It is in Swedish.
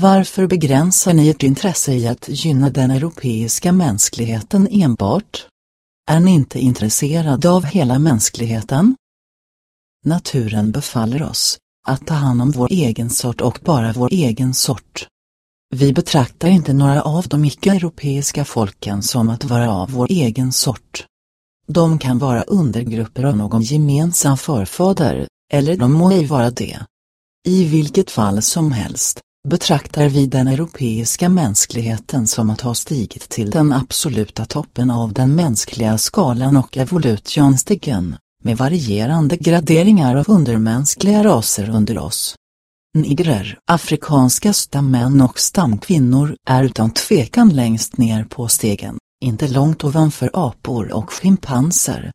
Varför begränsar ni ert intresse i att gynna den europeiska mänskligheten enbart? Är ni inte intresserade av hela mänskligheten? Naturen befaller oss att ta hand om vår egen sort och bara vår egen sort. Vi betraktar inte några av de icke-europeiska folken som att vara av vår egen sort. De kan vara undergrupper av någon gemensam förfader, eller de må ej vara det. I vilket fall som helst, betraktar vi den europeiska mänskligheten som att ha stigit till den absoluta toppen av den mänskliga skalan och evolutionstegen, med varierande graderingar av undermänskliga raser under oss. Nigrer, afrikanska stammän och stamkvinnor är utan tvekan längst ner på stegen, inte långt ovanför apor och schimpanser,